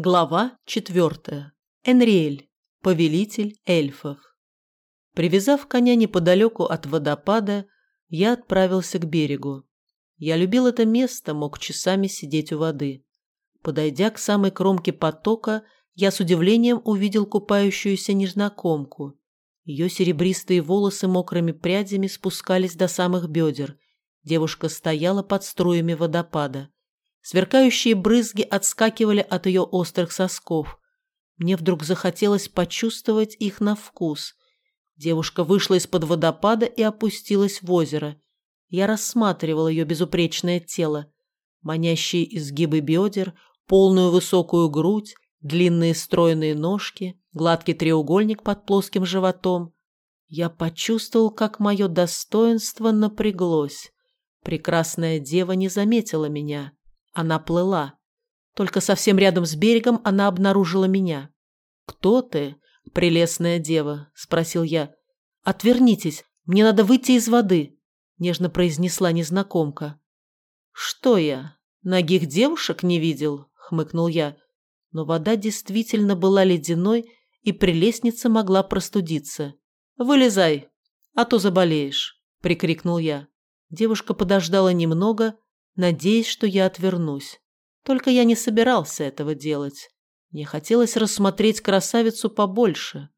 Глава четвертая. Энриэль, повелитель эльфов. Привязав коня неподалеку от водопада, я отправился к берегу. Я любил это место, мог часами сидеть у воды. Подойдя к самой кромке потока, я с удивлением увидел купающуюся незнакомку. Ее серебристые волосы мокрыми прядями спускались до самых бедер. Девушка стояла под струями водопада. Сверкающие брызги отскакивали от ее острых сосков. Мне вдруг захотелось почувствовать их на вкус. Девушка вышла из-под водопада и опустилась в озеро. Я рассматривал ее безупречное тело. Манящие изгибы бедер, полную высокую грудь, длинные стройные ножки, гладкий треугольник под плоским животом. Я почувствовал, как мое достоинство напряглось. Прекрасная дева не заметила меня. Она плыла. Только совсем рядом с берегом она обнаружила меня. «Кто ты, прелестная дева?» – спросил я. «Отвернитесь, мне надо выйти из воды», – нежно произнесла незнакомка. «Что я, ногих девушек не видел?» – хмыкнул я. Но вода действительно была ледяной, и прелестница могла простудиться. «Вылезай, а то заболеешь», – прикрикнул я. Девушка подождала немного, надеясь, что я отвернусь. Только я не собирался этого делать. Мне хотелось рассмотреть красавицу побольше.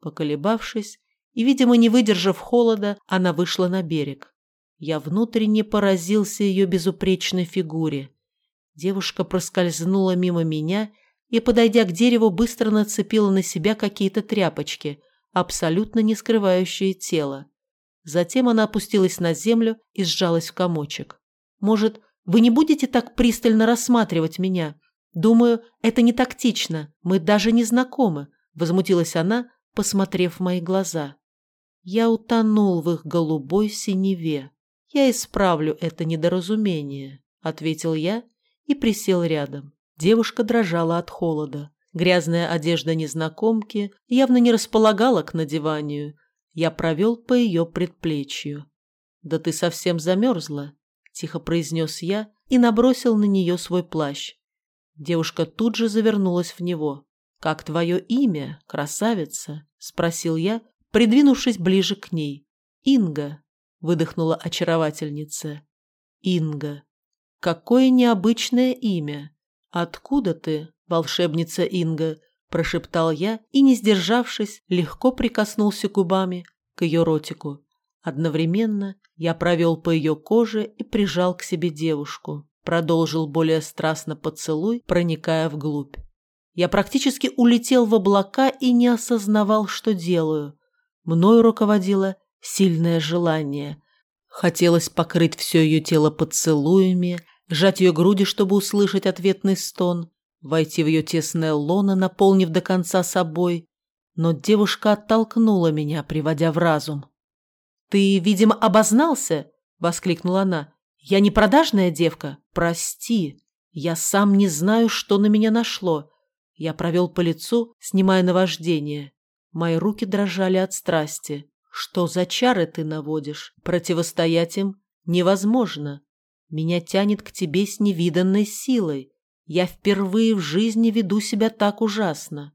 Поколебавшись и, видимо, не выдержав холода, она вышла на берег. Я внутренне поразился ее безупречной фигуре. Девушка проскользнула мимо меня и, подойдя к дереву, быстро нацепила на себя какие-то тряпочки, абсолютно не скрывающие тело. Затем она опустилась на землю и сжалась в комочек. Может, вы не будете так пристально рассматривать меня? Думаю, это не тактично. Мы даже не знакомы», – возмутилась она, посмотрев в мои глаза. Я утонул в их голубой синеве. «Я исправлю это недоразумение», – ответил я и присел рядом. Девушка дрожала от холода. Грязная одежда незнакомки явно не располагала к надеванию. Я провел по ее предплечью. «Да ты совсем замерзла», – тихо произнес я и набросил на нее свой плащ. Девушка тут же завернулась в него. «Как твое имя, красавица?» – спросил я, придвинувшись ближе к ней. «Инга», – выдохнула очаровательница. «Инга. Какое необычное имя. Откуда ты, волшебница Инга?» – прошептал я и, не сдержавшись, легко прикоснулся губами к ее ротику. Одновременно я провел по ее коже и прижал к себе девушку. Продолжил более страстно поцелуй, проникая вглубь. Я практически улетел в облака и не осознавал, что делаю. Мною руководило сильное желание. Хотелось покрыть все ее тело поцелуями, сжать ее груди, чтобы услышать ответный стон, войти в ее тесное лоно, наполнив до конца собой. Но девушка оттолкнула меня, приводя в разум. «Ты, видимо, обознался?» – воскликнула она. «Я не продажная девка? Прости. Я сам не знаю, что на меня нашло». Я провел по лицу, снимая наваждение. Мои руки дрожали от страсти. «Что за чары ты наводишь? Противостоять им невозможно. Меня тянет к тебе с невиданной силой. Я впервые в жизни веду себя так ужасно».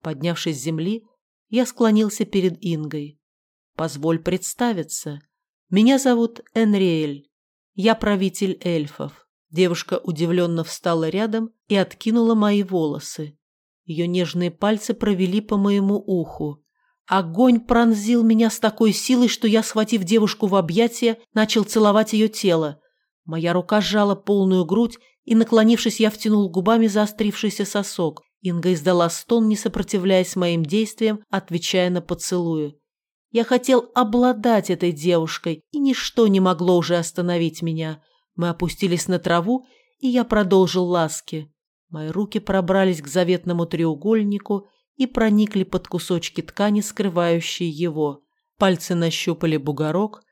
Поднявшись с земли, я склонился перед Ингой. Позволь представиться. Меня зовут Энриэль. Я правитель эльфов. Девушка удивленно встала рядом и откинула мои волосы. Ее нежные пальцы провели по моему уху. Огонь пронзил меня с такой силой, что я, схватив девушку в объятия, начал целовать ее тело. Моя рука сжала полную грудь, и, наклонившись, я втянул губами заострившийся сосок. Инга издала стон, не сопротивляясь моим действиям, отвечая на поцелуи. Я хотел обладать этой девушкой, и ничто не могло уже остановить меня. Мы опустились на траву, и я продолжил ласки. Мои руки пробрались к заветному треугольнику и проникли под кусочки ткани, скрывающие его. Пальцы нащупали бугорок,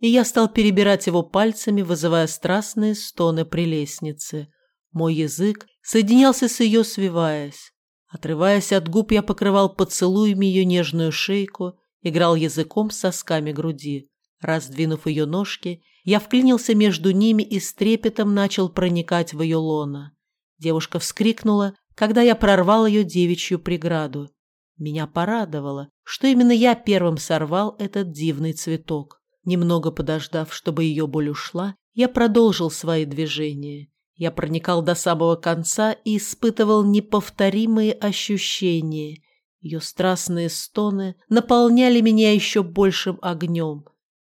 и я стал перебирать его пальцами, вызывая страстные стоны прелестницы. Мой язык соединялся с ее, свиваясь. Отрываясь от губ, я покрывал поцелуями ее нежную шейку, играл языком с сосками груди. Раздвинув ее ножки, я вклинился между ними и с трепетом начал проникать в ее лоно. Девушка вскрикнула, когда я прорвал ее девичью преграду. Меня порадовало, что именно я первым сорвал этот дивный цветок. Немного подождав, чтобы ее боль ушла, я продолжил свои движения. Я проникал до самого конца и испытывал неповторимые ощущения. Ее страстные стоны наполняли меня еще большим огнем.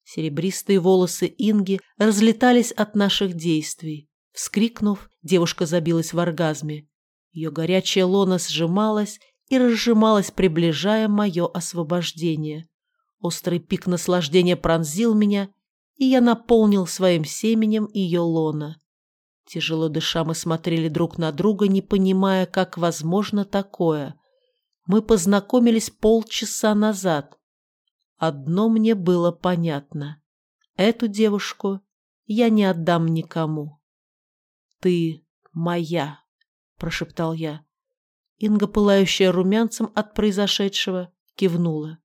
Серебристые волосы Инги разлетались от наших действий. Вскрикнув, девушка забилась в оргазме. Ее горячая лона сжималась и разжималась, приближая мое освобождение. Острый пик наслаждения пронзил меня, и я наполнил своим семенем ее лона. Тяжело дыша мы смотрели друг на друга, не понимая, как возможно такое. Мы познакомились полчаса назад. Одно мне было понятно. Эту девушку я не отдам никому. «Ты моя», — прошептал я. Инга, пылающая румянцем от произошедшего, кивнула.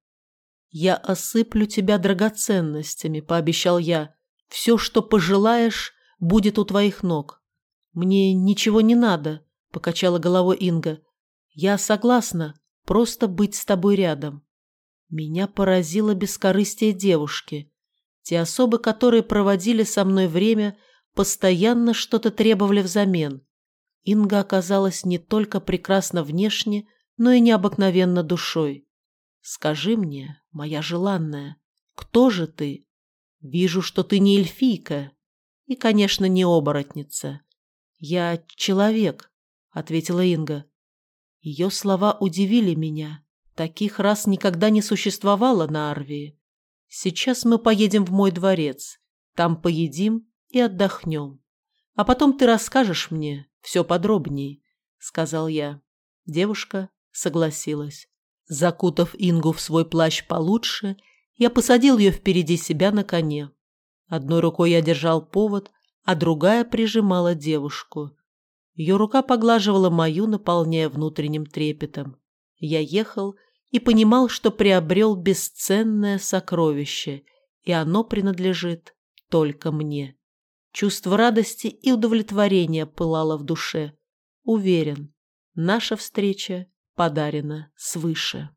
«Я осыплю тебя драгоценностями», — пообещал я. «Все, что пожелаешь, будет у твоих ног». «Мне ничего не надо», — покачала головой Инга. «Я согласна просто быть с тобой рядом». Меня поразило бескорыстие девушки. Те особы, которые проводили со мной время, постоянно что-то требовали взамен. Инга оказалась не только прекрасна внешне, но и необыкновенно душой. «Скажи мне, моя желанная, кто же ты? Вижу, что ты не эльфийка и, конечно, не оборотница. Я человек», — ответила Инга. Ее слова удивили меня. Таких раз никогда не существовало на Арвии. Сейчас мы поедем в мой дворец. Там поедим и отдохнем. А потом ты расскажешь мне все подробней, — сказал я. Девушка согласилась. Закутав Ингу в свой плащ получше, я посадил ее впереди себя на коне. Одной рукой я держал повод, а другая прижимала девушку. Ее рука поглаживала мою, наполняя внутренним трепетом. Я ехал и понимал, что приобрел бесценное сокровище, и оно принадлежит только мне. Чувство радости и удовлетворения пылало в душе. Уверен, наша встреча подарена свыше.